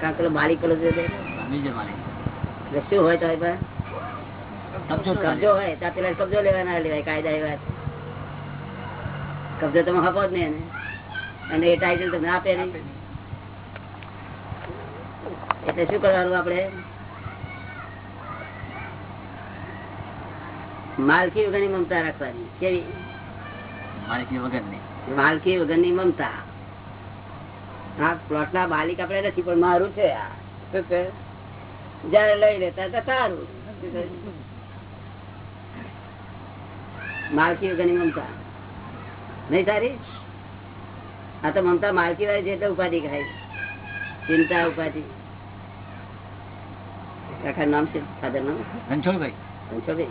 કારણ પેલો માલિક પેલો છે, શું હોય તો ભાઈ કબજો કબજો હોય ત્યાં પેલા કબજો લેવાના લેવાય કાયદા એવા કબજો તમે હકો જ નહીં અને એ ટાઈટલ તમને આપે નહીં. એટલે શું કરવાનું આપણે? માલકી વગરની મમતા રાખવાની. કેવી? માલકી વગરની. માલકી વગરની મમતા. હા પ્લોટ ના માલિક આપડે નથી પણ મારું છે આ. જયારે લઈ લેતા તો સારું. માલકી વગરની મમતા. નહીં સારી? આ તો મમતા માલકી વાળી છે તો ઉપાધિ ખાય. ચિંતા ઉપાધિ. કાકા નામ છે ફાધર નામ? રણછોડભાઈ રણછોડભાઈ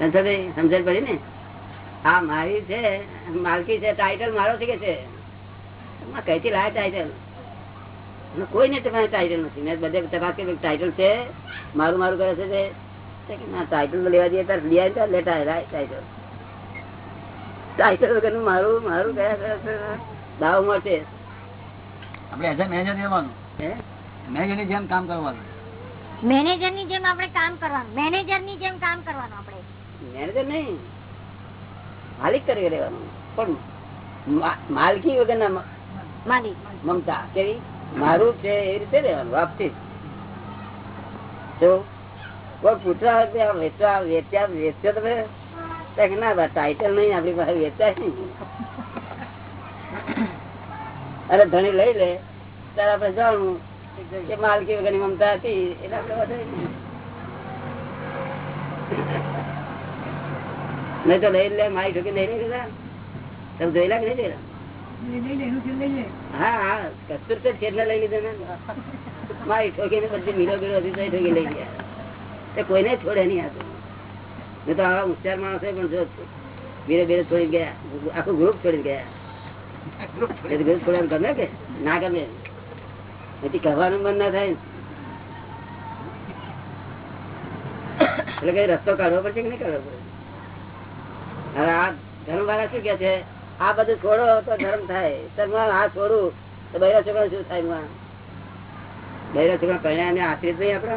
રણછોડભાઈ સમજણ પડી ને? હા મારી છે માલકી છે ટાઈટલ મારો છે કે છે? કઈથી લાયા ટાઈટલ કોઈને તમારે ટાઈટલ નથી. મેં બધે તપાસ ટાઈટલ છે મારું મારું કરે છે તે. ના ટાઈટલ લેવા દઈએ તાર લઈ આવી લેતા ટાઈટલ ટાઈટલ વગરનું મારું મારું કયા કરે છે? દાવ મળશે. આપણે એઝ મેનેજર રહેવાનું. હે? મેનેજરની જેમ કામ કરવાનું. મેનેજરની જેમ આપણે કામ કરવાનું. મેનેજરની જેમ કામ કરવાનું આપણે. મેનેજર નહીં. માલિક કરી રહેવાનું. પણ માલકી વગરના મમતા, કેવી? મારું છે એ રીતે રહેવાનું, વાપસી. જો કોઈ પૂછવા વેચવા, વેચ્યા, વેચ્યો તમે ના ટાઈટલ નહીં, આપણી પાસે વેચાય નહીં. અરે ધણી લઈ લે. ત્યારે આપણે જવાનું કે માલકી વગરની મમતા હતી, એટલે આપણે નહીં. તો લઈ લે, મારી ઠોકી નહીં તમે જોયેલા કે નહીં જોયેલા? હા હા કસ્તુર તો છેલ્લે લઈ લીધા ને. મારી ઠોકી ને બધી મિલો હતી ઠોકી લઈ ગયા. તે કોઈને છોડે નહીં નહીં તો. આવા હોશિયાર માણસો પણ જો બીરે બીરે છોડી ગયા. આખું ગ્રુપ છોડી ગયા. ગ્રુપ છોડવાનું ગમે કે? ના ગમે. પછી કહેવાનું મન ના થાય. એટલે કઈ રસ્તો કાઢવો પડશે કે નહીં કાઢવો પડે? હવે આ ધર્મ વાળા શું કે છે? આ બધું છોડો તો ધર્મ થાય. હું આ છોડું તો બૈરા છોકરા શું થાયમાં બૈરા છોકરા પહેલા ને આશ્રિત નહીં આપડે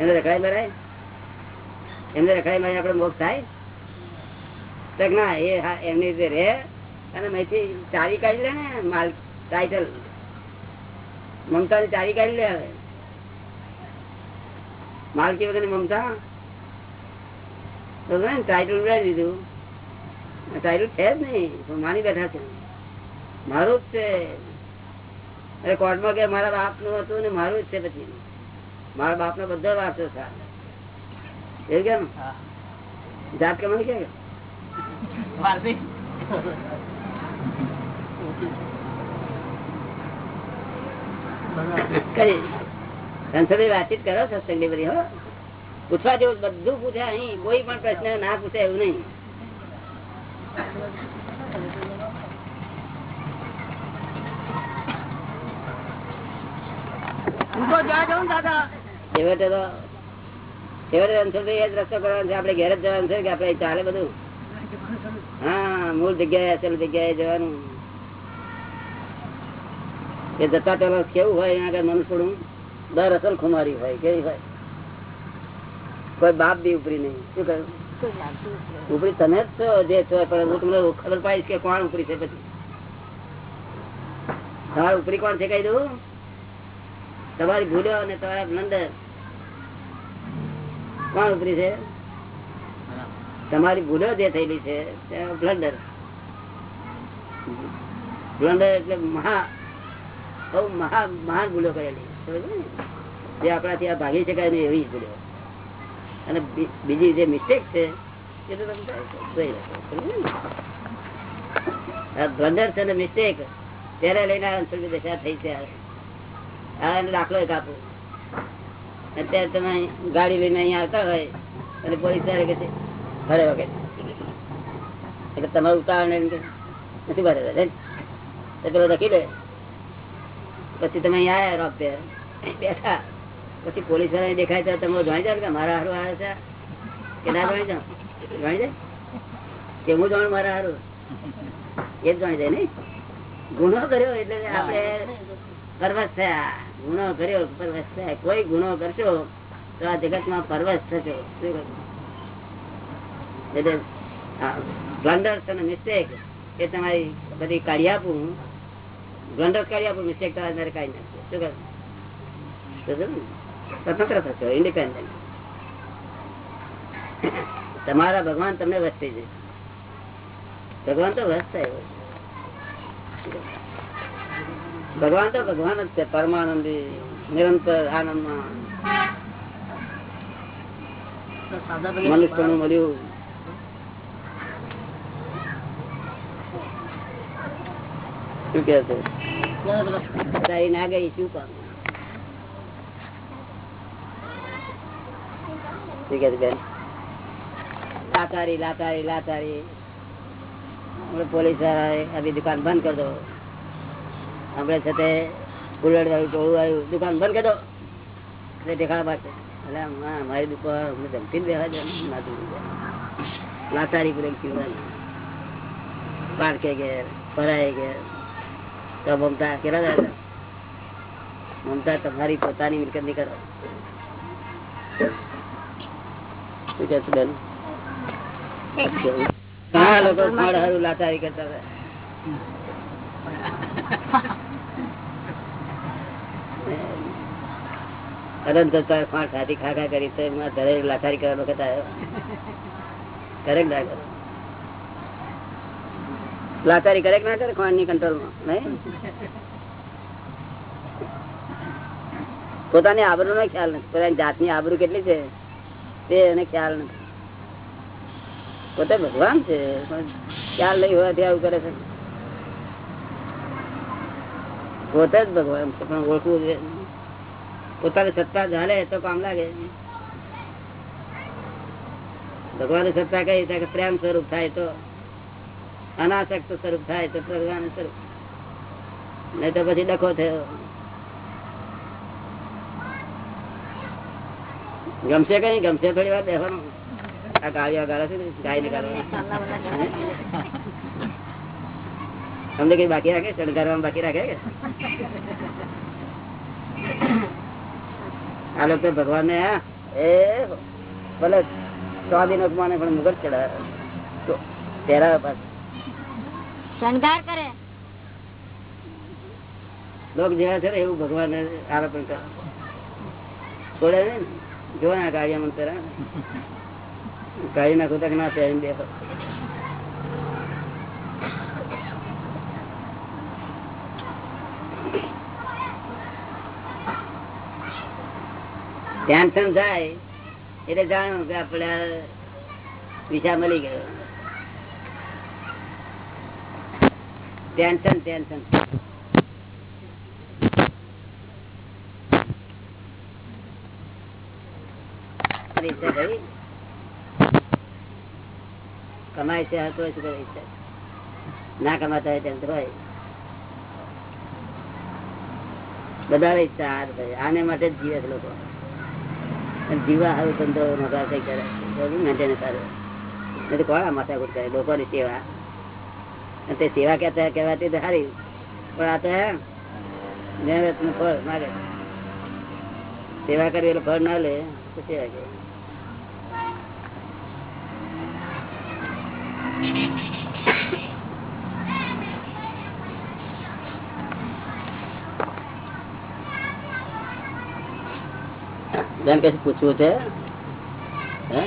એમને રખાય મરાય? એમને રખાય મરાય આપડે મોક્ષ થાય? ના, એ હા, એમની રીતે રે અને મેથી ચારી કાઢી લે ને, માલ ટાઈટલ મમતાની ચારી કાઢી લે હવે. માલકી વગરની મમતા. ટાઈટલ ઉડાવી દીધું. ટાઈટલ છે જ નહીં માની બેઠા છે. મારું જ છે. અરે કોર્ટમાં કે મારા બાપનું હતું ને મારું જ છે પછી. મારા બાપ નો બધો વારસો છે. એવું કે જાત કે મને કે વાતચીત કરો સત્સંગની બધી હો. પૂછવા જેવું બધું પૂછે અહીં. કોઈ પણ પ્રશ્ન ના પૂછે એવું નહીં છેવટે તો છેવટે રણછોડભાઈ એ જ રસ્તો કરવાનો છે આપડે ઘેર જ જવાનું છે કે આપડે ચાલે બધું? હા, મૂળ જગ્યાએ અસલ જગ્યાએ જવાનું. એ જતા પેલા કેવું હોય, અહીંયા આગળ મનુષ્યનું દર અસલ ખુમારી હોય, કેવી હોય? કોઈ બાપ બી ઉપરી નહીં. શું કહ્યું? ઉપરી તમે જ છો જે છો, પણ હું તમને ખબર પાડીશ કે કોણ ઉપરી છે પછી. તમારે ઉપરી કોણ છે કઈ દઉં? તમારી ભૂલો અને તમારા નંદર કોણ ઉપરી છે? તમારી ભૂલો જે થયેલી છે બ્લન્ડર. બ્લન્ડર એટલે મહા, બહુ મહા, મહાન ભૂલો કરેલી. જે આપણાથી આ ભાગી શકાય ને એવી ભૂલો. અને બીજી જે મિસ્ટેક છે, એ તો તમે જોઈ બ્લન્ડર છે ને મિસ્ટેક ત્યારે લઈને આ અંશની દશા થઈ છે. દાખલો એક આપો. અત્યારે તમે ગાડી લઈને અહીંયા આવતા હોય, અને પોલીસ ભરે વગર એટલે તમારું ઉતાવળ નથી ભરે તો પેલો લખી લે. પછી તમે અહીંયા આવ્યા રોક બેઠા. પછી પોલીસવાળા દેખાય તો તમે જાણી જાવ કે મારા હારું આવે છે. કે ના જાણી જાવ જાણી જાય? કે હું જાણું મારા હારું? એ જ જાણી જાય નહીં? ગુનો કર્યો એટલે આપણે પરવશ થયા. ગુનો કર્યો પરવશ કોઈ ગુનો કરશો તો આ જગતમાં પરવશ થશો? એટલે બ્લન્ડર્સ તમારી બધી કાઢી આપું કાઢી આપું મિસ્ટેક તમારે મારે કાઢી નાખશે શું? ને? સ્વતંત્ર થશો ઇન્ડિપેન્ડન્ટ તમારા ભગવાન તમને વસ્તી જશે. ભગવાન તો વસ થાય. ભગવાન તો ભગવાન જ છે, પરમાનંદી, નિરંતર આનંદમાં. મનુષ્યનું મળ્યું. શું કે છે? ના ગઈ, શું પોલીસવાળા દુકાન બંધ કરી દો. હમણાં છે તે બુલેટ આવ્યું ટોળું આવ્યું દુકાન બંધ કરી દો. એટલે દેખાડા પાસે એટલે મારી દુકાન અમને ધમકી ને બેહવા દે. નાતારી પૂરે પીવડાવી પાડકે ઘેર ફરાય ઘેર તો મમતા કેટલા દાદા? મમતા તમારી પોતાની મિલકતની કરો. શું કે બેન? ઘણા લોકો લાચારી કરતા હતા. પોતાની આબરૂ નો ખ્યાલ નથી. પોતાની જાતની આબરૂ કેટલી છે? તે એને ખ્યાલ નથી. પોતે ભગવાન છે, પણ ખ્યાલ નહીં હોવાથી આવું કરે છે. પોતે જ ભગવાન પણ ઓળખવું પોતાની સત્તા જાણે તો કામ લાગે. ભગવાન સત્તા કઈ કે પ્રેમ સ્વરૂપ થાય તો અનાસક્ત સ્વરૂપ થાય તો ભગવાન સ્વરૂપ. નહીં તો પછી ડખો થયો. ગમશે કઈ ગમશે થોડી વાર બેસવાનું આ ગાળિયા ગાળા છે ગાય ને ગાળવા તમને કઈ બાકી રાખે? શણગારવામાં બાકી રાખે આ લોકો ભગવાન ને એ ભલે સ્વાદી માને પણ મુગટ ચડાવે. તો પહેરાવે પાસે શણગાર કરે. લોક જેવા છે ને એવું ભગવાન આરોપણ કરે. છોડે ને. જો ને ગાડિયા મંતર ગાડી નાખું તક ના પહેરીને બેસો. ટેન્શન થાય. એટલે જાણ્યું કે આપડે વિસા મળી ગયો. ટેન્શન ટેન્શન કમાય છે તો શું કરે ઈચ્છા ના કમાતા હોય તેમ તો હોય. બધા ઈચ્છા આને માટે જ જીવે છે લોકો. અને જીવા હારું ધંધો નોકરા થઈ કરે. મેન્ટેન કરે. નથી કોણ આ માથા કૂટ કરે લોકોની સેવા. અને તે સેવા કહેતા કહેવાતી તો સારી પણ આ તો મહેનતનું ફળ માગે. સેવા કરવી એટલે ફળ ના લે, તો સેવા કે બેન કશું પૂછવું છે હે?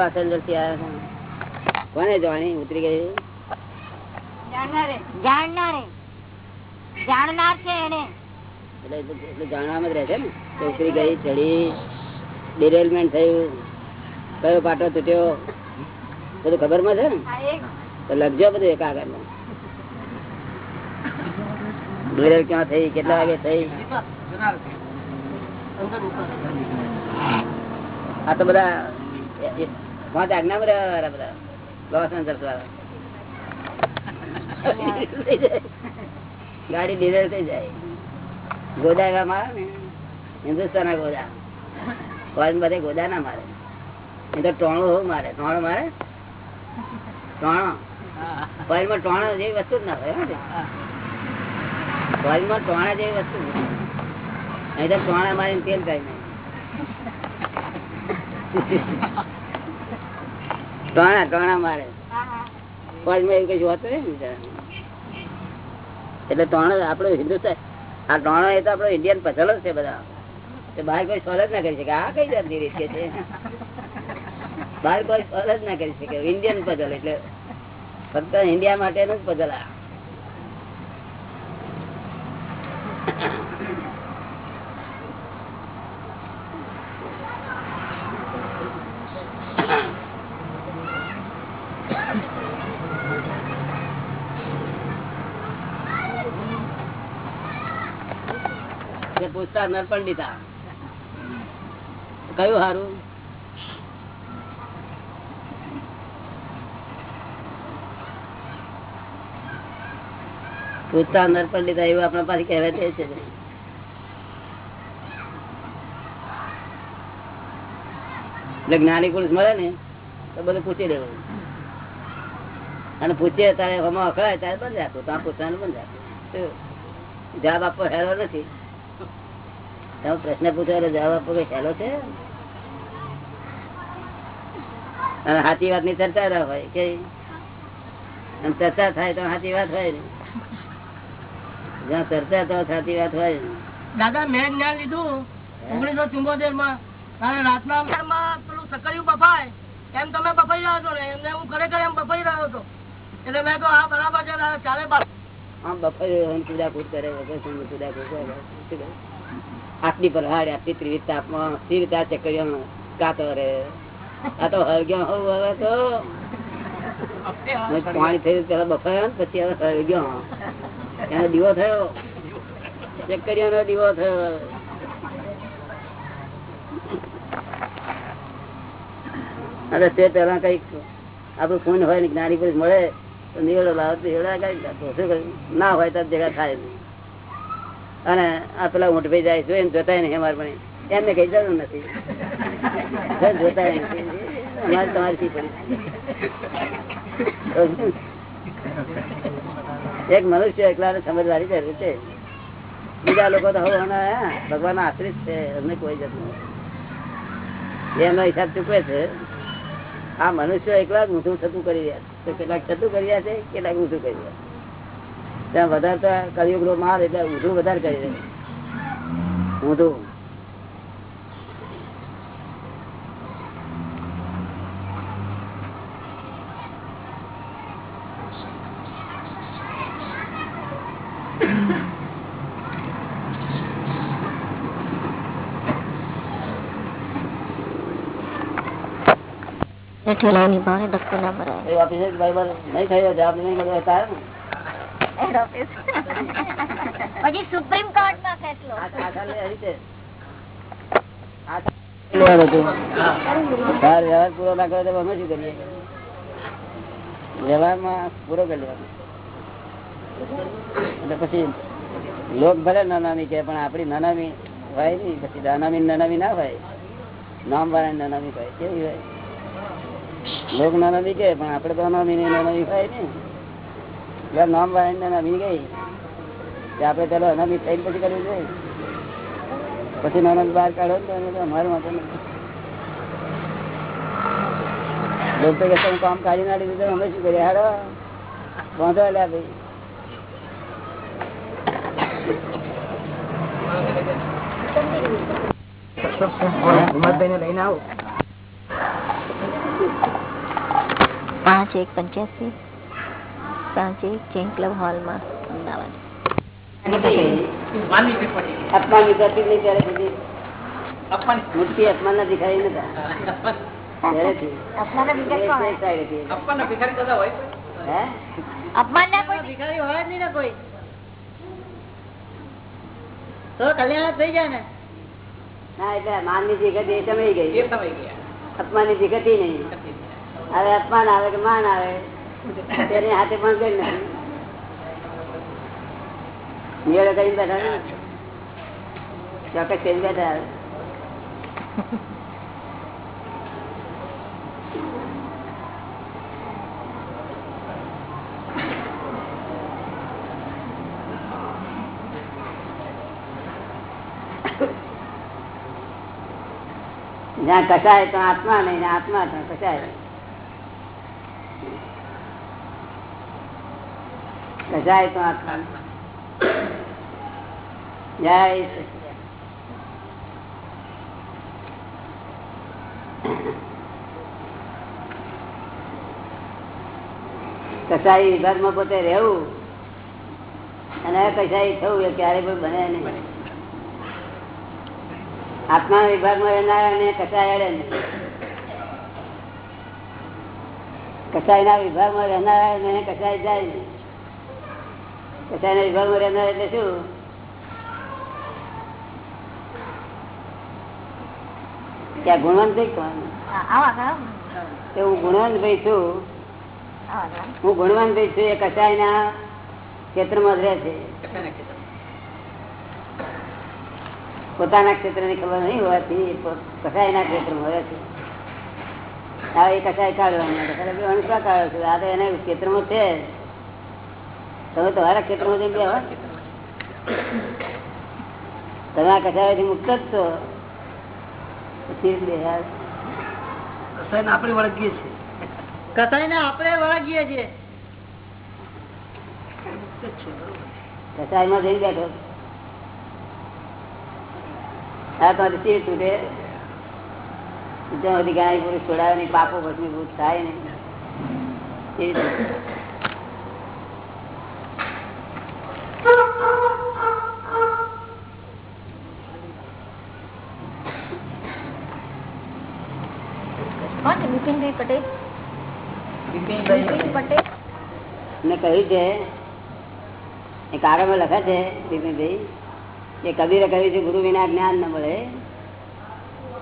અસેન્જરથી આવ્યા છે. કોને જવાની ઉતરી ગઈ? જાણનારે જાણનાર. છે એને. એટલે એટલે જાણવામાં જ રહે છે ને? ઉતરી ગઈ ચડી. ડિરેલમેન્ટ થયું. કયો પાટો તૂટ્યો? બધું ખબરમાં છે ને? તો લખજો બધું એક આગળ ડિરેલ ક્યાં થઈ, કેટલા વાગે થઈ? આ તો બધા પાંચ આજ્ઞા બધા બધા? એન્જલ્સ ગાડી ડીઝલ થઈ જાય. ગોદા એવા મારે ને હિન્દુસ્તાન ગોદા. ફોરેન બધે ગોદા ના મારે. એ તો ટોણું હોવું મારે. ટોણું મારે? ટોણો? કોઈલમાં ટોણો જેવી વસ્તુ જ ના હોય ને. ટોણા જેવી વસ્તુ નહીં ટોણા મારીને તેલ કાઢી નહીં ટોણા ટોણા મારે. એટલે ત્રણ આપડે હિન્દુસ્તાન આ ત્રણ એ તો આપડો ઇન્ડિયન પઝલ જ છે બધા. બહાર કોઈ સોલ જ ના કરી શકે. આ કઈ જાતની રીત છે બહાર કોઈ સોલ જ ના કરી શકે. ઇન્ડિયન પધલ એટલે ફક્ત ઇન્ડિયા માટેનું જ પધલ આ. પૂછતા નરપંડિતા કયું સારું પૂછતા નરપંડિતા એવું આપણા પાસે કહેવાય તે છે. એટલે જ્ઞાની પુરુષ મળે ને, તો બધું પૂછી દેવું અને પૂછીએ ત્યારે હમણાં અકળાય ત્યારે બંધ રાખવું. ત્યાં પૂછવાનું બંધ રાખવું. જવાબ આપવો હેરો નથી. તમે પ્રશ્ન પૂછવાનો જવાબ આપો કઈ હેલો છે? અને સાચી વાતની ચર્ચા ના હોય કે ચર્ચા થાય તો સાચી વાત હોય ને. જ્યાં ચર્ચા તો સાચી વાત હોય દાદા મેં જ્ઞાન લીધું ઓગણીસો ચુમ્બોતેરમાં રાતના પેલું સકરિયું બફાય. એમ તમે બફાઈ રહ્યો છો ને એમને હું ખરેખર એમ બફાઈ રહ્યો હતો એટલે મેં તો આ બરાબર છે ચાલે બાપ આમ બફાઈ કુદાકુદ કરે વગર પૂજા કરે? આટલી ભરહાડ આટલી ત્રીસ તાપમાં સ્થિર તા ચક્કરીઓ કાતો રે આ તો હળગ્યો હોવ હવે તો પાણી થયું પેલા બફાયો ને પછી હવે હળગ્યો એનો દીવો થયો ચક્કરીઓ નો દીવો થયો અને તે પેલા કંઈક આપણું ખૂન હોય ને જ્ઞાની પુરુષ મળે તો નિવેડો લાવે નિવેડા કર્યું? ના હોય તો ભેગા થાય નહીં. અને આ પેલા ઊંટ ભાઈ જાય એમ જોતા નહીં અમારે પણ. એમને કઈ જરૂર નથી. જોતા અમારે તમારી એક મનુષ્ય એકલા સમજદારી જરૂર છે. બીજા લોકો તો હવે ભગવાન આશ્રિત છે, એમને કોઈ જતું નથી. એનો હિસાબ ચૂકવે છે. આ મનુષ્ય એકલા જ ઊંધું થતું કરી રહ્યા છે. કેટલાક થતું કરી રહ્યા છે, કેટલાક ઊંધું કરી રહ્યા છે. ત્યાં વધારે તો કલયુગ નો માર એટલે ઊંધું વધારે કરી દે. ઊંધું. ઠેલાની ભાવને ધક્કો ના મરાય એ ઓફિસે બરાબર નહીં થયો જવાબ નહીં મળ્યો તારે ફેસલો. ઓફિસ આ ચાલે એ રીતે. આ ચાલે હતું. તાર વ્યવહાર પૂરો ના કરે તો અમે શું કરીએ? વ્યવહારમાં પૂરો કરી લેવાનો. એટલે પછી લોક ભલે નાનામી કે પણ આપડી નાનામી હોય નહીં પછી નાનામી નાનામી ના હોય. નામ વાળા નાનામી હોય કેવી હોય? લોક નાનામી કે પણ આપડે તો નાનામી ને નાનામી હોય ને. એટલે નામ વાળા નમી ગઈ. આપડે પેલો અનામી થઈને પછી કરવું જોઈએ. પછી નાના બહાર કાઢો ને તો અમારું માટે નથી. લોકો કામ કાઢી નાખી દીધું અમે શું કરીએ? હાડો વાંધો લ્યા ભાઈ. હિંમતભાઈ લઈને આવો. પાંચ એક પંચ્યાસી. સાંજે જૈન ક્લબ હોલમાં, અમદાવાદ. અપમાન થઈ જાય ને ના એટલે માનની જીગત એ સમય ગઈ અપમાનની જગત નહીં હવે અપમાન આવે કે માન આવે? તેની પણ કરી નાખી મેળો બેઠા ચોક્કસ કરી બેઠા જ્યાં કસાય તો આત્મા નહીં આત્મા ત્યાં કસાય કસાય તો આત્મા જય. કસાઈ વિભાગમાં પોતે રહેવું અને કસાઈ થવું એ ક્યારે પણ બને નહીં. આત્મા વિભાગમાં માં ને કસાય અડે કસાઈ ના વિભાગમાં રહેનારા એને કસાય જાય નહીં. કસાઈ ના વિભાગમાં રહેનારા એટલે શું? ત્યાં ગુણવંત ભાઈ કોણ આવા ખરા? તે હું ગુણવંત ભાઈ છું. હું ગુણવંત ભાઈ છું એ કસાય ના ક્ષેત્રમાં જ રહે છે. પોતાના ક્ષેત્રની ખબર નહીં હોવાથી કસાય ના ક્ષેત્રમાં રહે છે. આ એ કસાય કાઢવાની અણસા છે છો. આ તો એના ક્ષેત્રમાં છે તમે તમારા ક્ષેત્રમાં જઈને. તમે આ કસાયથી મુક્ત જ છો. આપણે વળગીએ છીએ. કસાઈ ને આપણે વળગીએ છીએ. જઈને બેઠો. આ તો ચીર તૂટે. જ્યાં સુધી ગાય પુરુષ છોડાવે નહીં પાપો ભસ્મીભૂત થાય નહીં એ રીતે. કોણ છે બિપિનભાઈ પટેલ. બિપિન પટેલ. મેં કહ્યું છે એ કાગળમાં લખે છે બિપિનભાઈ કે કબીરે કહ્યું છે ગુરુ વિના જ્ઞાન ન મળે.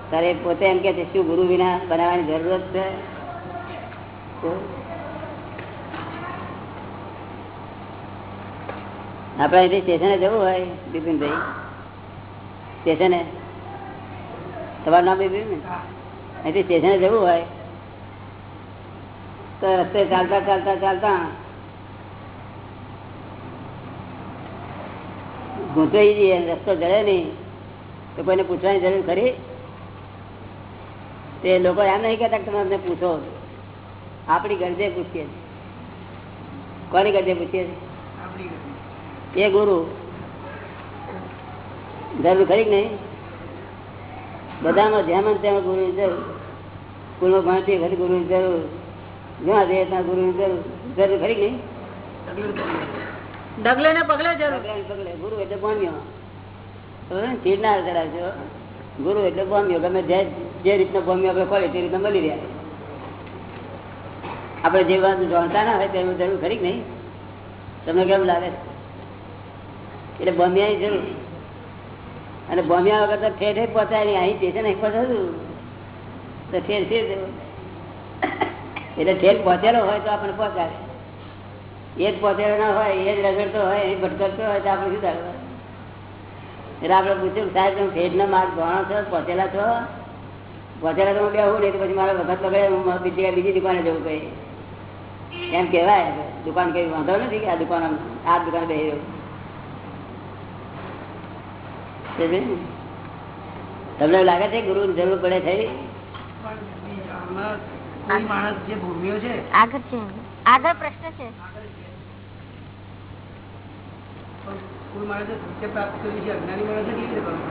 ત્યારે પોતે એમ કે છે શું ગુરુ વિના બનાવવાની જરૂરત છે? આપણે અહીંથી સ્ટેશને જવું હોય, બિપિનભાઈ? સ્ટેશને? તમારું નામ બિપિન? અહીંથી સ્ટેશને જવું હોય, તો રસ્તે ચાલતા ચાલતા ચાલતા ગૂંચાઈ જઈએ, રસ્તો જડે નહીં, તો કોઈને પૂછવાની જરૂર ખરી? તે લોકો એમ નહીં કહેતા તમે અમને પૂછો. આપણી ગરજે પૂછીએ છીએ. કોની ગરજે પૂછીએ છીએ? એ ગુરુ. જરૂર ખરી કે નહીં? બધામાં જેમ તેમ ગુરુની જરૂર. સ્કૂલમાં ભણતી વખતે ગુરુની જરૂર. જ્યાં જઈએ ત્યાં ગુરુની જરૂર. જરૂર ખરી નહીં? ડગલે ને પગલે જરૂર. પગલે. ગુરુ એટલે ભમ્યો ચીડ કરાવજો ગુરુ એટલે ભમ્યો ગમે જે જે રીતનો ભમ્યો આપણે ખોલે તે રીતના મળી રહ્યા આપણે જે વાત જાણતા ના હોય તેનું જરૂર ખરી નહીં નહીં? તમને કેમ લાગે? છે? એટલે બમ્યા જરૂર. અને બમ્યા વગર તો ઠેર ઠેર પહોંચાય નહીં. અહીં સ્ટેશન અહીં પહોંચાડું તો ઠેર ઠેર. એટલે ઠેર પહોંચેલો હોય તો આપણે પહોંચાડે. એ જ પહોંચેલો ના હોય, એ જ રગડતો હોય, એ ભટકતો હોય તો આપણે શું થાય? એટલે આપણે પૂછ્યું સાહેબ, તમે ફેરનો માર્ગ ભણો છો? પહોંચેલા છો? પહોંચેલા તો હું બે નહીં, તો પછી મારે વખત બગડે, હું બીજી બીજી દુકાને જવું કઈ. એમ કહેવાય. દુકાન કઈ વાંધો નથી કે આ દુકાન આ દુકાન બેસી રહ્યું સમજે ને? તમને લાગે છે ગુરુ જરૂર પડે થઈ કોઈ માણસ જે ભૂમ્યો છે? આગળ પ્રશ્ન છે. કોઈ માણસે સત્ય પ્રાપ્ત કર્યું છે અજ્ઞાની માણસે કેવી રીતે કરવું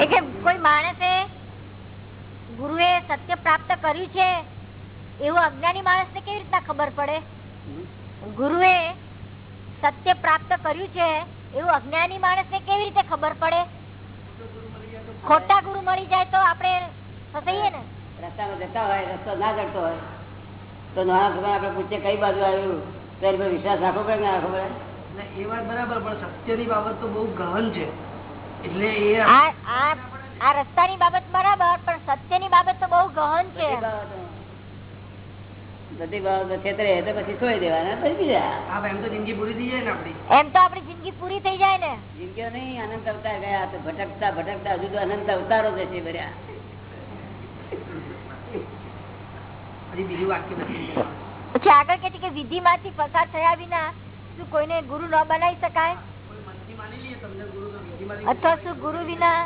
એ કે કોઈ માણસે ગુરુએ સત્ય પ્રાપ્ત કર્યું છે એવું અજ્ઞાની માણસને કેવી રીતના ખબર પડે? ગુરુએ સત્ય પ્રાપ્ત કર્યું છે એવું અજ્ઞાની માણસને કેવી રીતે ખબર પડે? ખોટા ગુરુ મળી જાય તો આપણે ફસાઈએ ને? રસ્તામાં જતા હોય રસ્તો ના જડતો હોય. તો નાના ભગવાન આપણે પૂછીએ કઈ બાજુ આવ્યું? ત્યારે વિશ્વાસ રાખવો પડે કે ના રાખવો પડે? એ વાત બરાબર પણ સત્યની બાબત તો બહુ ગહન છે. એટલે એ આ આ આ રસ્તાની બાબત બરાબર પણ સત્યની બાબત તો બહુ ગહન છે. છેતરે તો પછી છોડી દેવાના પછી બીજા એમ તો જિંદગી પૂરી થઈ જાય ને આપડી. એમ તો આપણી જિંદગી પૂરી થઈ જાય ને. જિંદગીઓ નહીં અનંત અવતાર ગયા તો ભટકતા ભટકતા હજુ તો અનંત અવતારો જશે ભર્યા બીજું વાક્ય પછી આગળ કે છે કે વિધિ માંથી પસાર થયા વિના શું કોઈને ગુરુ ન બનાવી શકાય? કોઈ મનથી માની લઈએ તમને ગુરુ તો વિધિમાં અથવા શું ગુરુ વિના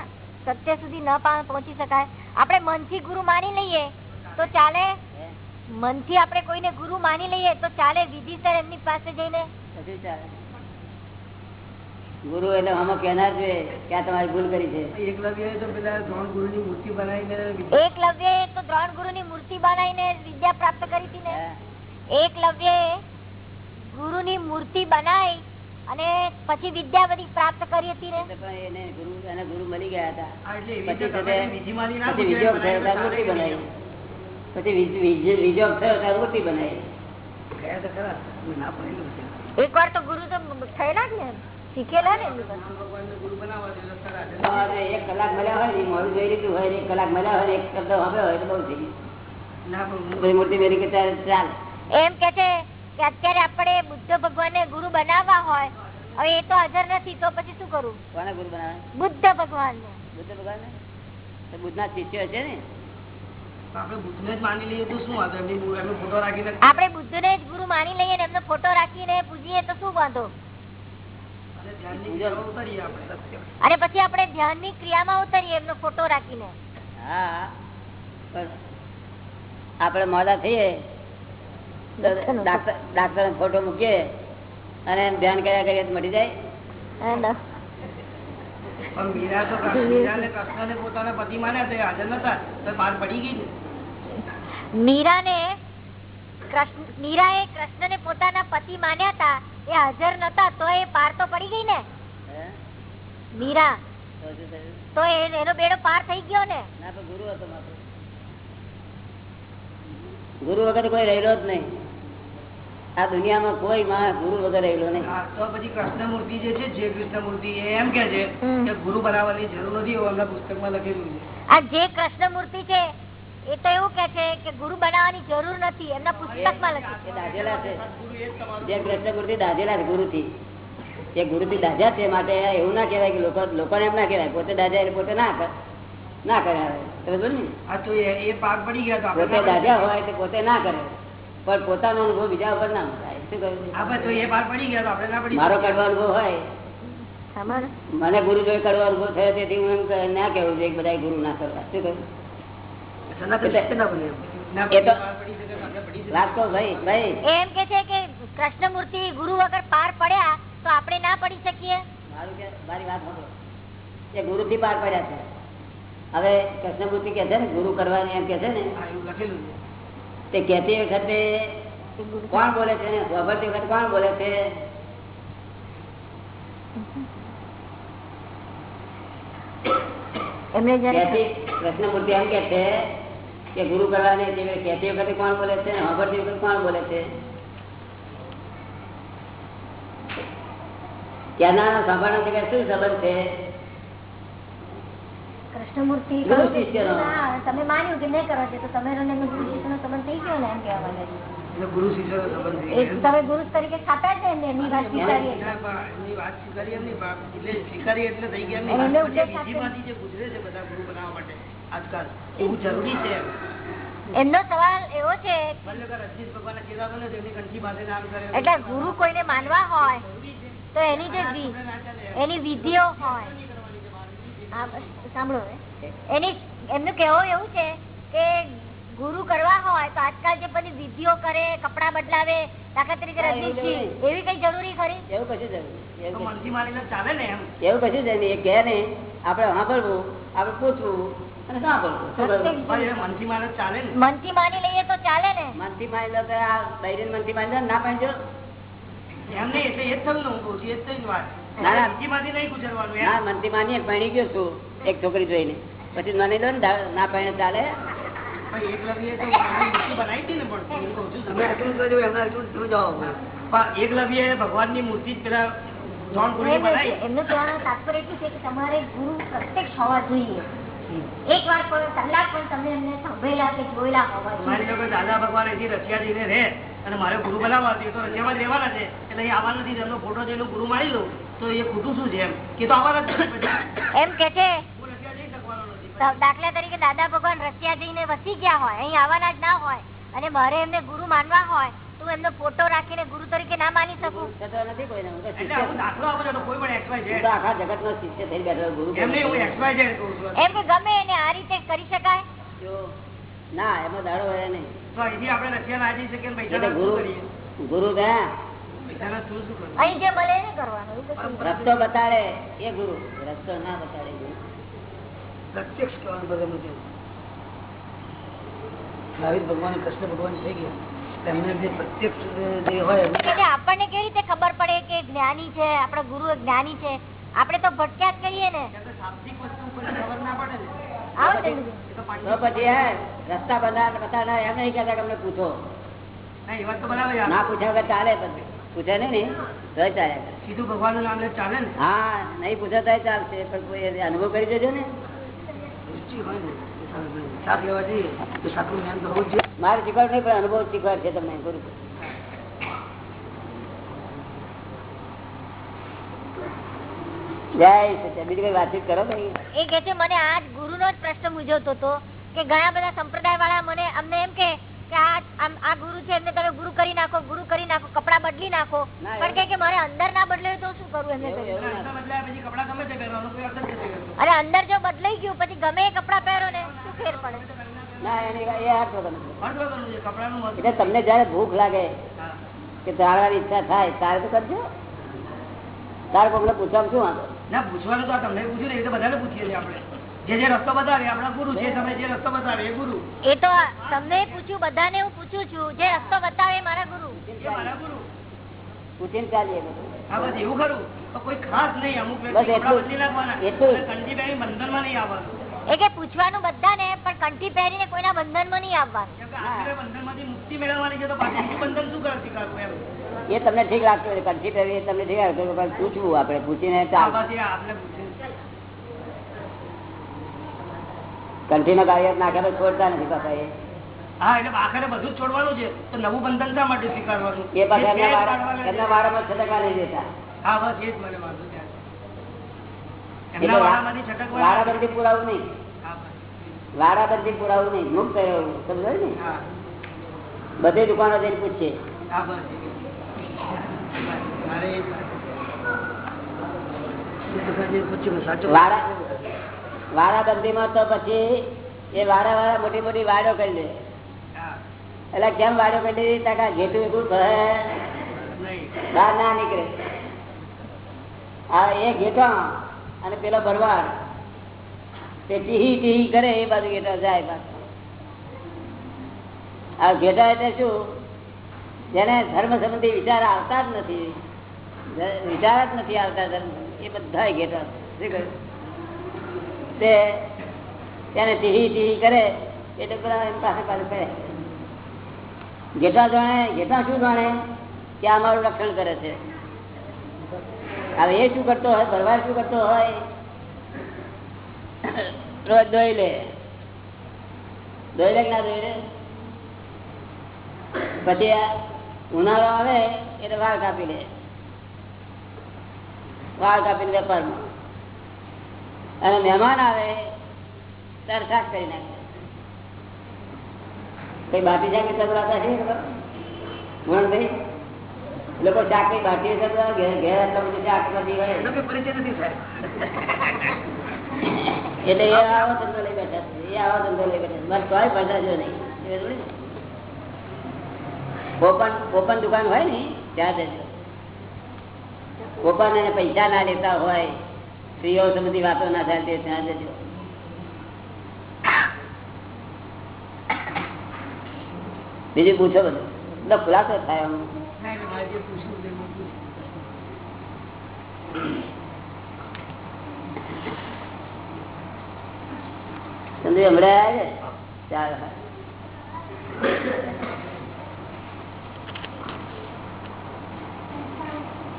સત્ય સુધી ન પા- પહોંચી શકાય? આપણે મનથી ગુરુ માની લઈએ તો ચાલે? મનથી આપણે કોઈને ગુરુ માની લઈએ તો ચાલે વિધિસર એમની પાસે જઈને. ગુરુ એટલે આમાં કહેનાર છે કે આ તમારી ભૂલ કરી છે. એકલવ્ય તો પેલા ત્રણ ગુરુની મૂર્તિ બનાવીને એકલવ્ય તો દ્રોણ ગુરુ ની મૂર્તિ બનાવીને વિદ્યા પ્રાપ્ત કરી હતી ને. એકલવ્ય ગુરુ ની મૂર્તિ બનાવી અને પછી વિદ્યા બધી પ્રાપ્ત કરી હતી ને. એને ગુરુ એને ગુરુ મળી ગયા હતા. પછી બનાવી. પછી વિજ- વિજ- વિજોગ થયો ત્યારે મૂર્તિ બનાવી. ગયા તો ખરા ના પડેલું છે એક વાર તો ગુરુ તો થયેલા જ ને શીખેલા ને એમની પાસે. ભગવાનને ગુરુ બનાવવા દે તો ખરા છે. સવારે એક કલાક મળ્યા હોય મોડું જોઈ લીધું હોય એક કલાક મળ્યા હોય એક શબ્દ વાપર્યો હોય તો બહુ થઈ ગયું. ના પણ હું પછી મૂર્તિ મેરી કે ત્યારે એમ કે છે કે અત્યારે આપણે બુદ્ધ ભગવાન ને ગુરુ બનાવવા હોય હવે એ તો હાજર નથી તો પછી શું કરવું કોને ગુરુ બનાવે બુદ્ધ ભગવાન ને બુદ્ધ ભગવાન બુદ્ધ ના શિષ્ય છે ને? આપણે બુદ્ધને જ માની લઈએ તો શું વાંધો? એમની ફોટો રાખીને આપણે બુદ્ધ ને જ ગુરુ માની લઈએ ને એમનો ફોટો રાખીને પૂજીએ તો શું વાંધો? અને ધ્યાનની ક્રિયામાં ઉતારીએ આપણે. સત્ય. અને પછી આપણે ધ્યાનની ક્રિયામાં ઉતરીએ એમનો ફોટો રાખીને. હા પણ આપણે મોડા થઈએ ડાક્ટર ડાક્ટર ફોટો મૂકીએ અને ધ્યાન કર્યા કરીએ તો મટી જાય. પણ મીરા તો મીરાને કૃષ્ણને પોતાના પતિ માન્યા તો હાજર નતા તો પાર પડી ગઈ ને. મીરાને કૃષ્ણ મીરાએ કૃષ્ણને પોતાના પતિ માન્યા હતા એ હાજર નતા તો એ પાર તો પડી ગઈ ને? મીરા તો એનો બેડો પાર થઈ ગયો ને. ગુરુ હતો ગુરુ વગર કોઈ રહેલો જ નહીં. આ દુનિયામાં કોઈ માણસ ગુરુ વગર રહેલો નહીં. તો પછી કૃષ્ણમૂર્તિ જે છે જે કૃષ્ણમૂર્તિ એમ કે છે કે ગુરુ બનાવવાની જરૂર નથી એવું એમના પુસ્તકમાં લખેલું છે. આ જે કૃષ્ણમૂર્તિ છે એ તો એવું કે છે કે ગુરુ બનાવવાની જરૂર નથી એમના પુસ્તકમાં લખ્યું દાજેલા છે. જે દાજેલા છે. ગુરુથી એ ગુરુથી. દાજા છે માટે એવું ના કહેવાય કે લોકો લોકોને એમ ના કહેવાય પોતે દાજા એટલે પોતે ના કરે ના કરે હવે. સમજો ને એ પાક પડી ગયા તો પોતે દાજા હોય તો પોતે ના કરે પણ પોતાનો અનુભવ બીજા ઉપર ના થાય શું કહ્યું ભાઈ તો એ પાર પડી ગયા તો આપણે ના પડી મારો. કડવો અનુભવ હોય. મને ગુરુ જોઈ કડવો અનુભવ થયો તેથી હું એમ ના કેવું જોઈએ બધા ગુરુ ના કરવા. શું કહ્યું? સનાતન સત્ય ના બને. ના એ તો- પાર પડી શકે તો આપણે પડી શકીએ. વાત તો ભાઈ ભાઈ. એમ કે છે કે કૃષ્ણ ગુરુ વગર પાર પડ્યા તો આપણે ના પડી શકીએ? મારી વાત સાંભળો. ગુરુ થી પાર પડ્યા છે. હવે કૃષ્ણમૂર્તિ કે છે ને ગુરુ કરવાની એમ કે છે ને લખેલું છે. તે કહેતી વખતે કોણ બોલે છે? વાપરતી વખતે કોણ બોલે છે? કૃષ્ણમૂર્તિ એમ કે છે કે ગુરુ કરવાની કહેતી વખતે કોણ બોલે છે વાપરતી વખતે કોણ બોલે છે? ત્યાંના સાંભળવાનો છે શું સંબંધ છે? કૃષ્ણમૂર્તિ તમે માન્યું કે નહીં કરો છો તો તમે ગુરુ શિષ્યનો સંબંધ થઈ ગયો ને એમ કેવા માંગે છે. ગુરુ. તમે ગુરુ તરીકે ને એમની વાત સ્વીકારીએ ના, બા, એમની વાત સ્વીકારી એટલે સ્વીકારી એટલે થઈ ગયા અને એમને એમની. પછી ઉપદેશ આપે. વિધિમાંથી જે ગુજરે છે બધા ગુરુ બનાવવા માટે આજકાલ એવું જરૂરી છે એમનો સવાલ એવો છે એટલે ગુરુ કોઈને માનવા હોય તો એની જે. એની વિધિઓ હોય હા, બસ સાંભળો એની એમનું કહેવું એવું છે કે ગુરુ કરવા હોય તો આજકાલ જે બધી વિધિઓ કરે કપડા બદલાવે દાખલા તરીકે રજનીશજી એવી કઈ જરૂરી ખરી? એવું કશું જરૂરી એવું કશું- મનથી માનીને ચાલે ને એમ. એવું કશું જ એ કહે ને આપણે સાંભળવું આપણે પૂછવું અને સાંભળવું શું કહ્યું? પણ એ મનથી માને તો ચાલે ને. મનથી માની લઈએ તો ચાલે ને. મનથી માની લો તો આ બૈરીને મનથી માની લો ને ના પાડજો. એમ નહીં એટલે એ જ થયું હું કહું છું એ જ વાત. ના, મનથી માનીએ ગયો છું. એક છોકરી જોઈને પછી માની લો ને ના પાણી ચાલે. પણ ભગવાનની મૂર્તિ પેલા ત્રણ એમનું કહેવાનો તાત્પર્ય એટલું છે કે તમારે ગુરુ પ્રત્યક્ષ હોવા જોઈએ. એક વાર પણ કલાક પણ તમે એમને સાંભળેલા કે જોયેલા હોવા માની લો દાદા ભગવાન અહીંથી રશિયા રહે અને મારે ગુરુ બનાવવા હતી તો રશિયામાં જ રહેવાના છે એટલે અહીં આવવા નથી એમનો ફોટો જોઈને ગુરુ માની લઉં તો એ ખોટું શું છે એમ? કે તો આવવાના એમ છે? દાખલા તરીકે દાદા ભગવાન રશિયા જઈને વસી ગયા હોય અહીં આવવાના જ ના હોય અને મારે એમને ગુરુ માનવા હોય તું એમનો ફોટો રાખીને ગુરુ તરીકે ના માની શકું? નથી કોઈને હું તો એટલે શિષ્ય હું દાખલો આપું છું તો કોઈ આખા જગત નો શિષ્ય થઈ બેઠો ગુરુ એમ કે ગમે એને આ રીતે કરી શકાય? ના એમાં દાડો હોય નહીં. ગુરુ ગુરુ બધું. રસ્તો બતાડે એ ગુરુ. રસ્તો ના બતાડે પ્રત્યક્ષ કહેવાનું બધાનું ભગવાન કૃષ્ણ ભગવાન થઈ ગયા. એમને જે પ્રત્યક્ષ જે હોય તો આપણને કેવી રીતે ખબર પડે કે જ્ઞાની છે આપણા ગુરુ જ્ઞાની છે? આપણે તો ભટક્યા જ કરીએ ને. ના ને. રસ્તા બધા બતાડનાર એમ નહીં કહેતા કે પૂછો. ના. ના પૂછ્યા વગર ચાલે પછી પૂછે નહીં ને તો ચાલે. સીધું સીધું ભગવાનનું નામ લે ચાલે ને? હા નહીં પૂછે તો ચાલશે પણ કોઈ અનુભવ કરી દેજો ને. મારે શીખવાડ નહીં પણ અનુભવ શીખવાડ છે તમને ગુરુ. બીજી કઈ વાતચીત કરો ભાઈ? એ કે છે મને આજ ગુરુ નો જ પ્રશ્ન મૂંઝવતો હતો કે ઘણા બધા સંપ્રદાય વાળા મને અમને એમ કે કે આ આમ આ ગુરુ છે એમને તમે ગુરુ કરી નાખો ગુરુ કરી નાખો કપડા બદલી નાખો પણ કે કે મારે અંદર ના બદલે તો શું કરવું એમને એવું- કહ્યું. એવું રસ્તા બદલાયા પછી કપડાં ગમે તે પહેરવાનો કોઈ અસર નથી કરતો. અરે અંદર જો બદલાઈ ગયું પછી ગમે એ કપડા પહેરો ને શું ફેર પડે ના એની એ અર્થ વગરનો છે. અર્થવગરનું છે, કપડાનું મહત્વ. એટલે તમને જયારે ભૂખ લાગે કે ધારવાની ઈચ્છા થાય તારે તો કરજો તારે કોઈને પૂછવામાં શું વાંધો ના પૂછવાનું તો તમને પૂછ્યું ને એ તો બધાને પૂછીએ છીએ આપણે જે જે રસ્તો બતાવે એ આપણા ગુરુ છે તમે જે રસ્તો બતાવે એ ગુરુ. એ તો તમને પૂછ્યું બધાને હું પૂછું છું જે રસ્તો બતાવે મારા ગુરુ. મારા ગુરુ. પૂછીને ચાલીએ હા બસ એવું ખરું. તો કોઈ ખાસ નહીં અમુક. બદલી નાખવાના. પહેરી બંધનમાં નહીં આવવાનું. એ કે પૂછવાનું બધાને પણ કંઠી પહેરીને કોઈના બંધનમાં નહીં આવવાનું. કેમ કે આખરે બંધનમાંથી મુક્તિ મેળવવાની છે તો પાછું બંધન શું કરતી એમ? એ તમને ઠીક લાગતું કંઠી પહેરી તમને ઠીક લાગતું પૂછવું આપણે પૂછીને ચાલ. બસ એ આપને પૂછે કંઠીનો કાર્ય નાખે તો છોડતા નથી પાછા એ. હા એટલે આખરે બધું છોડવાનું છે. તો નવું બંધન શા માટે સ્વીકારવાનું? એ પાછા એમના ભેદ વાળા- પાડવાના છે. એમના વાળામાં છટકવા નહીં દેતા. હા બસ એ જ મને વાંધો એમના વાળામાંથી છટકવા વાળાબંધી પુરાવું નહીં. હા બસ. પુરાવું નહીં. મુક્ત રહેવું સમજો ને? બધી દુકાનો જઈને પૂછે. હા વાત. એ તો પછી એ વાળા વાળા મોટી મોટી વાડો કરી દે. એટલે કેમ વાડો કરી દીધી? તાકા ઘેટું એટલું બહાર ના નીકળે. હા, એ ઘેટા અને પેલો ભરવાડ. તે ટીહી ટીહી કરે, એ બાજુ ઘેટા જાય પાછો. આ ઘેટા એટલે શું? જેને ધર્મ સંબંધી વિચાર આવતા જ નથી. વિચાર જ નથી આવતા ધર્મ. એ બધા ઘેટા. શું કહ્યું? તે તેને ટીહી ટીહી કરે એટલે પેલા એમ પાસે પાસે કરે ઘેટા જાણે ઘેટા શું જાણે? કે આ મારું રક્ષણ કરે છે. હવે એ શું કરતો હોય, ભરવાડ શું કરતો હોય? રોજ દોઈ લે. દોઈ લે ના દોઈ લે? પછી ઉનાળો આવે એટલે વાળ કાપી લે. વાળ કાપીને વેપારમાં. અને મહેમાન આવે ત્યારે શાક કરી નાખે. કઈ બાટી શાક ચતરાતા છે મોહનભાઈ? લોકો શાક કઈ બાટી ચતરા ઘેર ઘેર આટલા બધું શાક નથી હોય પરિચય નથી સાહેબ. એટલે એ આવો ધંધો લઈ બેઠા છે એ આવો ધંધો લઈ બેઠા છે. મારે તોય જો નહીં. ઓપન ઓપન દુકાન હોય ને ત્યાં જજો. ઓપન અને પૈસા ના લેતા હોય સ્ત્રીઓ સંબંધી વાતો ના થાય તે ત્યાં જજો બીજું પૂછો બધું? એટલે ખુલાસો થાય હમણાં આવ્યા ચાલ.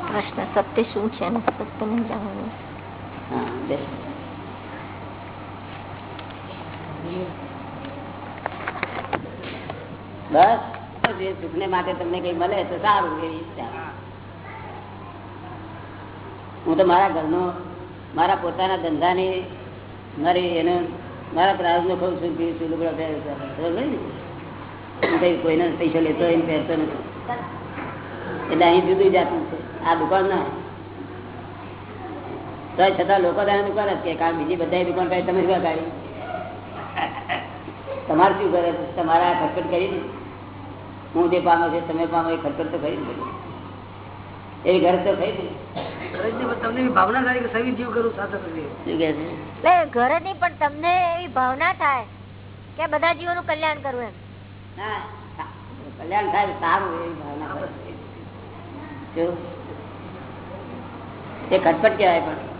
પ્રશ્ન સત્ય શું છે? અને સત્ય નહીં જાણવાનું. હા બેસ. બસ. એ સુખને માટે તમને કઈ મળે તો સારું એવી ઈચ્છા. હું. તો મારા ઘરનો મારા પોતાના ધંધાની મારી એને મારા પ્રાર્થનો ખઉં છું પીવું છું લુગડા પહેરું છું. કઈ કોઈને પૈસા લેતો હોય પહેરતો નથી. એટલે અહીં જુદી જાતનું છે. આ દુકાન ના તો છતાં લોકો તો દુકાન જ કે કારણ બીજી બધા દુકાન કરી તમે શું કાઢી તમારે શું કરે? તમારા ખટખટ કરી ને હું જે પામો છે તમે પામો એ ખટખટ તો કરી ને બધું. ઘર તો ને એવી ભાવના થાય કે સવી જીવ કરું સાથે નથી શું કે છે? એટલે ઘર નહીં પણ તમને એવી ભાવના થાય કે બધા જીવોનું કલ્યાણ કરવું એમ. કલ્યાણ થાય સારું એવી ભાવના? એ ખટપટ કહેવાય પણ.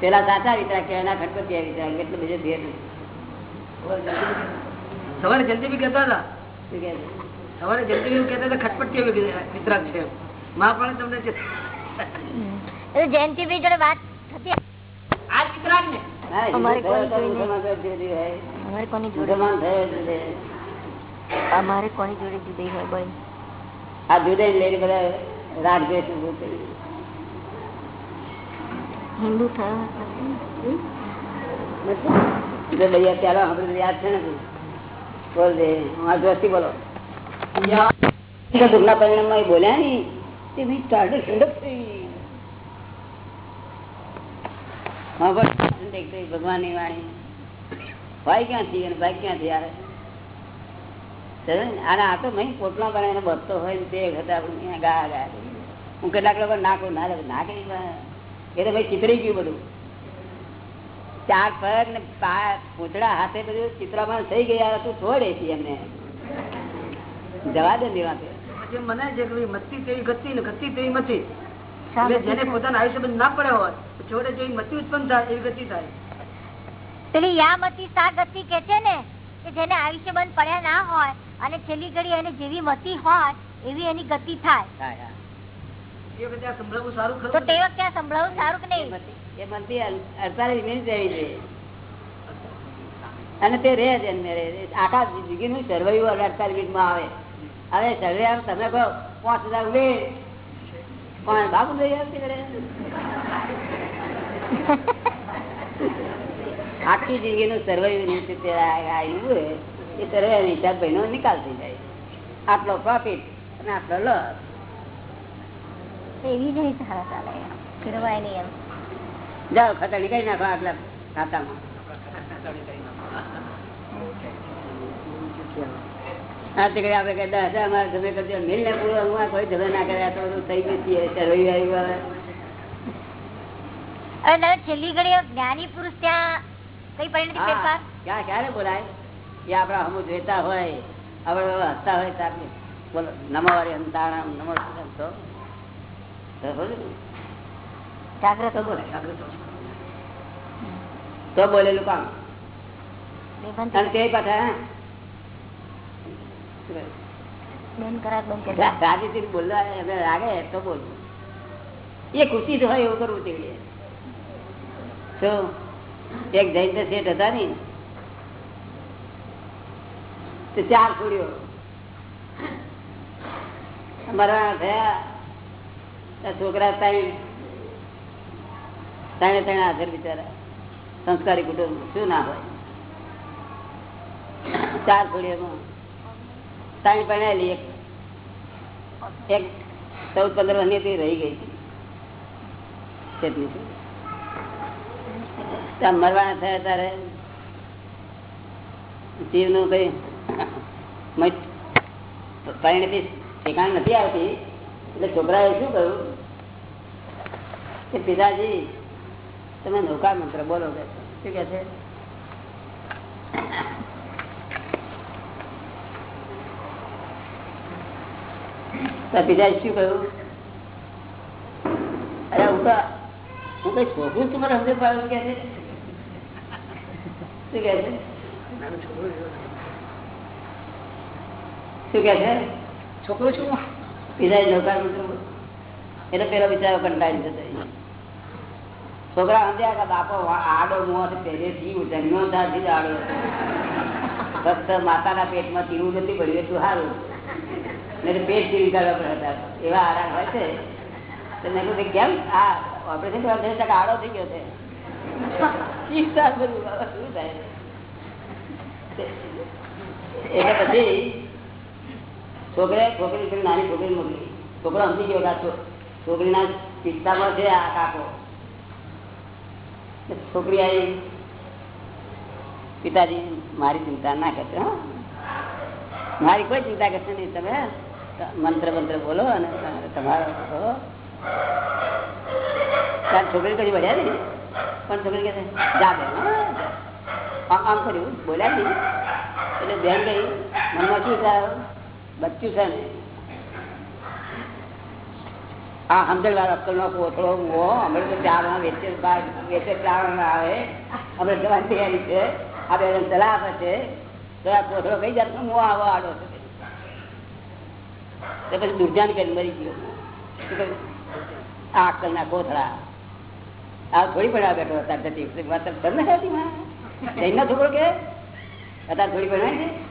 પેલા સાચા વિતરા કે એના ખટપટ કહેવાય વિતરા એટલું બધું ભેદ સવારે જલ્દી બી કહેતા હતા. સવારે જલ્દી? સવારે કહેતા હતા ખટપટ કેવી વિતરાગ છે. માં પણ તમને જયંતિભાઈ જોડે વાત થતી આ વિતરાગ ને અમારે કોની જોડે. અમારે કોની જોડે? જુદી હોય બોલ. આ જુદે લઈને બધા ઉભું કર્યું. ની વાણી. ભાઈ ક્યાંથી અને ભાઈ ક્યાંથી આવે? અને આ તો નહીં પોટલા બનાવીને બધતો હોય તે વખતે આપણે અહીંયા ગા ગા હું કેટલાક લોકો નાખું ના લાગુ ના કરી એ તો ભાઈ ચિતરી ગયું બધું. ચાર પગ ને પૂતળા હાથે બધું ચિત્રામાં થઈ ગયા તું છોડે છે એમને. જવા દે ને વાત મને છે કે મતી તેવી ગતિ ને ગતિ તેવી મતી એટલે જેને પોતાના આયુષ્ય બંધ ના પડ્યો હોય જોડે જેવી મતી ઉત્પન્ન થાય એવી ગતિ થાય. પેલી યામતી સા ગતિ કે છે ને કે જેને આયુષ્ય બંધ પડ્યા ના હોય અને છેલ્લી ઘડી એને જેવી મતી હોય એવી એની ગતિ થાય. સારું તો તે વખતે સંભળાવું સારું કે નહીં? એ મતી અડતાલીસ મિનિટ રહેવી જોઈએ અને તે રહે છે આખા જિંદગીનું સર્વૈવ અડતાલીસ મિનિટમાં આવે. હવે સર્વે આમ તમે કહો પાંચ હજાર ઉડે. પણ બાબુ લઈ આવતી આખી જિંદગી નું સર્વૈવ તે આવ્યું હોય એ સર્વે હિસાબ ભાઈનો નિકાલ થઈ જાય. આટલો પ્રોફિટ અને આટલો લોસ એવી જ સારા ચાલે ફેરવાય નહીં એમ. જાઓ ખતરણી નીકળી નાખો આટલા ખાતામાં. હા તે કઈ આપણે કહેતા હતા અમારે તમે કરજો મિલ ને પૂરો હું કોઈ ઝઘડો ના કર્યા તો થઈ ગયું છીએ સર્વૈવ આવ્યું હવે છેલ્લી ઘડી જ્ઞાની પુરુષ ત્યાં કઈ પરિણતિ ફેરફાર? ક્યાં ક્યારે બોલાય? એ આપડા હમુ જોઈતા હોય આપણે હસતા હોય તો આપણે બોલો નમો વાળી હંતાણા નમો તો. જાગ્રત તો બોલે. તો બોલેલું કામ. અને તે પાછા હે? બેન કરાર બંધ કરી રા- રાજીથી બોલવા લાગે તો બોલવું એ ખુશી હોય એવું કરવું જોઈએ શું? એક જૈન શેઠ હતા ને. તે ચાર છોડ્યો અમારા થયા છોકરા ત્રણ, ત્રણે હાજર બિચારા. સંસ્કારી કુટુંબ, શું ના હોય? ચાર પરણેલી એક ચૌદ પંદર વર્ષની રહી ગઈ. કેટલી મરવાના થયા ત્યારે જીવનું કઈ પરિણતિ ઠેકાણ નથી આવતી. એટલે છોકરાએ શું કહ્યું? કે પિતાજી, તમે નૌકા મંત્ર બોલો કે શું કે છે? પિતાજી શું કહ્યું? અરે હું તો હું કઈ છોકરું છું મને સમજે પાડ્યું કે છે? શું કે છે. શું કે છે? છોકરો છું એટલે પેલો બિચારો કંટાળી જતો છોકરા સમજ્યા કે બાપો આડો મોં પહેલેથી જન્મ્યો ત્યારથી આડો ફક્ત માતાના પેટમાં તીવું નથી પડ્યું એટલું સારું નહીં પેટ તીવી કાઢવા પડે હતા. એવા આરામ હોય છે. તો મેં કીધું કેમ? આ ઓપરેશન કરવા થયું શકે આડો થઈ ગયો છે. શું થાય? એટલે પછી છોકરે છોકરી નાની છોકરી મોકલી છોકરો સમજી ગયો છોકરીના ચિંતામાં છે આ કાકો. છોકરી આવી. પિતાજી મારી ચિંતા ના કરશે મારી કોઈ ચિંતા કરશે નહીં. તમે મંત્ર મંત્ર બોલો અને તમારો છોકરી કદી ભર્યા નહીં? પણ છોકરી કહે છે, જા બેન આમ કર્યું. બોલ્યા નહીં. એટલે બેન ગઈ. મનમાં શું થાય? બચ્ચું છે ને? આ સમજણ વાળો અક્કલ નો કોથળો મોહ અમે તો ચાર વેચે વેચે ચાર આવે. અમે જવાની તૈયારી છે. આ બે સલાહ આપે છે. તો આ કોથળો કઈ જાતનો મોહ આવો આડો છે. પછી દુર્જાન કરી મરી ગયો. આ અક્કલ ના કોથળા. આ થોડી પણ આ બેઠો હતા તમને જૈનનો છોકરો કે? અત્યારે થોડી પણ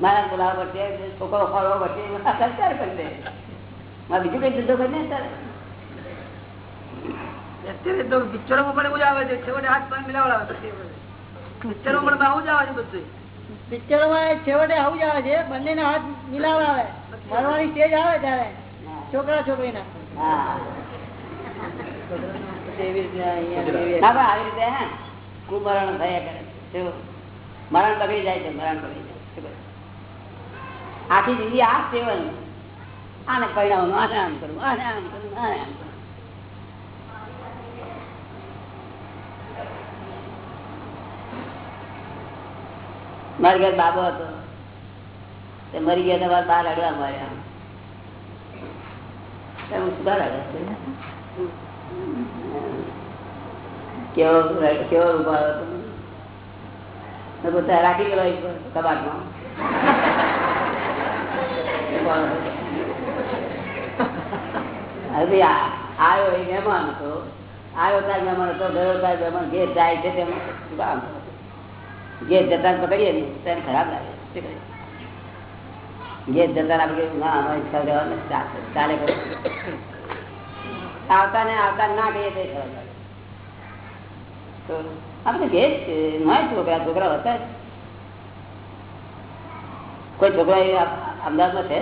મારા બોલાવવા પડશે છોકરો ખોરવો પડશે અત્યારે કરી દે મારે બીજું કઈ ધંધો કરી ને અત્યારે અત્યારે તો પિક્ચરો પણ એવું જ આવે છે. છેવટે હાથ પણ મિલાવડાવે છે પિક્ચરોમાં પણ આવું જ આવે છે બધું પિક્ચરોમાં છેવટે આવું જ આવે છે. બંને હાથ મિલાવડાવે. મરવાની સ્ટેજ આવે ત્યારે. છોકરા એવી- ના આવી રીતે હે કુમરણ થયા કરે? મરણ બગડી જાય છે મરણ બગડી જાય? આખી દીદી આ સેવન આને પરિણામ આને આમ કરું આને આમ કરું આને આમ મારી ઘર બાબો હતો. મરી ગયા તમારે બાર અડવા માર્યા. હું બાર કેવો કેવો ઊભા હતો? રાખી ગયો કબાટમાં. આવ્યો મહેમાન હતો. આવ્યો તાર મહેમાન હતો ગયો તાર મહેમાન ઘેર જાય છે તેમાં. ઘેર જતા પકડીએ ને તેને ખરાબ લાગે. ઘેર જતા આપણે ના અમારે ઈચ્છા નથી, ચાલે આવતા ને આવતા ના કહીએ તો ખરાબ લાગે. તો આપણે ઘેર જ નોય છોકરા છોકરા હતા કોઈ છોકરા અમદાવાદમાં છે?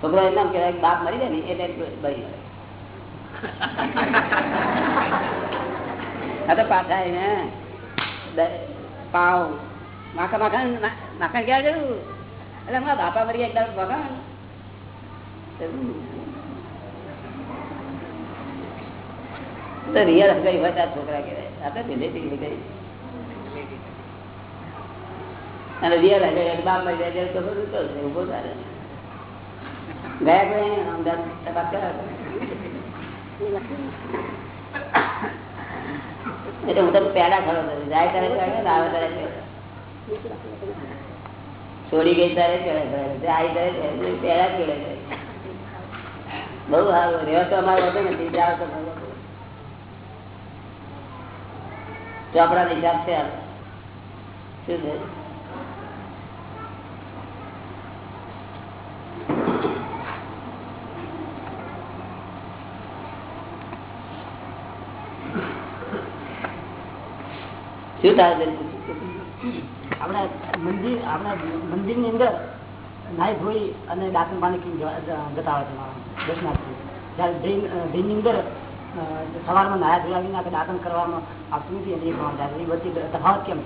છોકરો એમ નામ કહેવાય, બાપ મરી જાય ને એટલે બની જાય. પાછા એને પાવ માખા માખણ માખણ ક્યાં ગયું એટલે મારા બાપા મરી ગયા એકદમ માખણ રિયલ ગઈ હોય છોકરા કહેવાય. આ તો દિલ્હી હંગાઈ અને રિયલ હંગાઈ બાપ મરી જાય ત્યારે તો બધું ચાલશે ઊભો થાય ગયા કોઈ અમદાવાદ તપાસ કરાવે એટલે હું તો પેડા ખરો જાય કરે આવે કરે. છોડી ગઈ ત્યારે ચડે આવી કરે ત્યારે ચડે. બહુ સારું. રહેવા તો અમારે હતો નથી જાવ તો ચોપડા હિસાબ છે. શું છે? શું આપણા મંદિર આપણા અંદર નાઈ ધોઈ અને દાંતન પાણી જતા આવે છે દર્શનાર્થી જ્યારે ડ્રેન ડ્રેન અંદર સવારમાં નાયા ધોયા વિના દાંતન કરવામાં આવતું નથી અને એ ભાવ જાય એ વચ્ચે તફાવત કેમ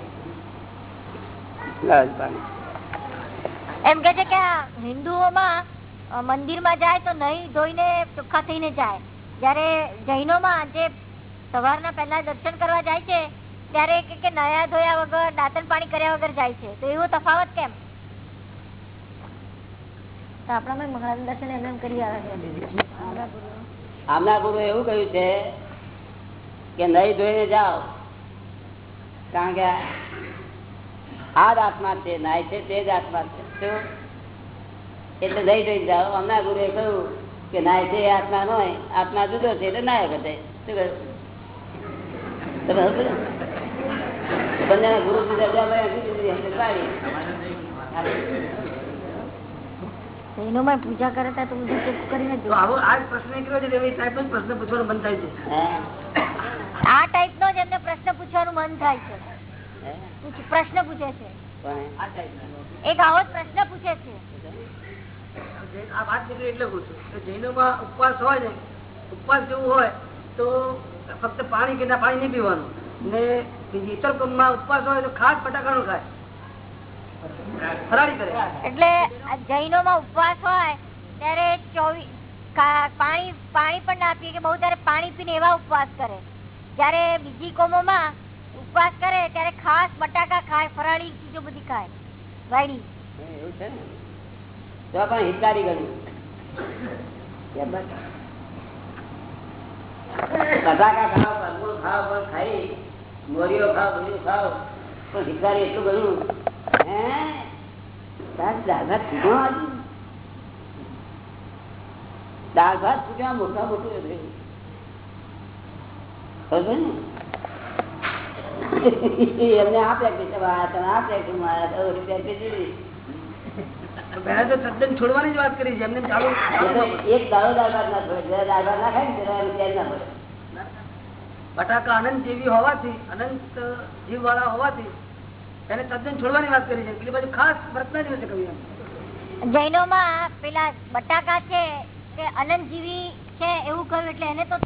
એમ કે છે કે હિન્દુઓમાં મંદિર મંદિરમાં જાય તો નહીં ધોઈને ચોખ્ખા થઈને જાય. જ્યારે જૈનોમાં જે સવારના પહેલા દર્શન કરવા જાય છે ત્યારે કે કે નયા ધોયા વગર દાંતન પાણી કર્યા વગર જાય છે. તો એવો તફાવત કેમ? આપણામાં મંગળા દર્શન એમ એમ કરી આવે છે. આમના ગુરુ એવું કહ્યું છે કે નહીં ધોઈને જાઓ. કારણ કે આ જ આત્મા છે નાય છે તે જ આત્મા છે. એટલે નહીં ધોઈને જાઓ. આમના ગુરુએ કહ્યું કે નાય છે એ આત્મા નો આત્મા જુદો છે એટલે નાયક હશે. શું કહ્યું? તમે ગુરુ પૂજા કરે તો કરીને જ આવો આ પ્રશ્ન નીકળ્યો છે એવી ટાઈપ જ પ્રશ્ન પૂછવાનું મન થાય છે. આ ટાઈપ નો જ એમને પ્રશ્ન પૂછવાનું મન થાય છે. પ્રશ્ન પૂછે છે. આ એક આવો જ પ્રશ્ન પૂછે છે. આ વાત નીકળી એટલે પૂછું. કે જૈનોમાં ઉપવાસ હોય ને ઉપવાસ જેવું હોય તો ફક્ત પાણી કે ના પાણી નહીં પીવાનું? ને બીજી ઇતરમાં ઉપવાસ હોય તો ખાસ બટાકાનું ખાય. એટલે જૈનો માં ઉપવાસ હોય ત્યારે પાણી પાણી પણ ના પીએ કે બહુ ત્યારે પાણી પીને એવા ઉપવાસ કરે. જયારે બીજી કોમોમાં ઉપવાસ કરે ત્યારે ખાસ બટાકા ખાય ફરાળી ચીજો બધી ખાય. વાયડી. એવું છે ને. તો પણ હિતકારી ગણ્યું બટાકા ખાવ પરમૂળ ખાવ પણ ખાઈ મોરીઓ ખાવ બધું ખાવ. પણ હિતકારી એટલું હે? દાળ ભાત? છૂટ્યા મોટા મોટું એમને આ તને આ પ્રેક્ટિસ મારા પ્રેક્ટિસ પહેલા તો તદ્દન છોડવાની જ વાત કરી છે એમને ચાલુ એક દાડો દાળ ભાત ના છોડે દાળ ભાત ના ખાય ને તેનો ના પડે બટાકા અનંત જેવી હોવાથી, અનંત જીવ વાળા હોવાથી એને તદ્દન છોડવાની વાત કરી છે. પેલી બાજુ ખાસ વ્રતના દિવસે કહ્યું એમ. જૈનોમાં પેલા બટાકા છે, તે અનંત જીવી છે એવું કહ્યું એટલે એને તો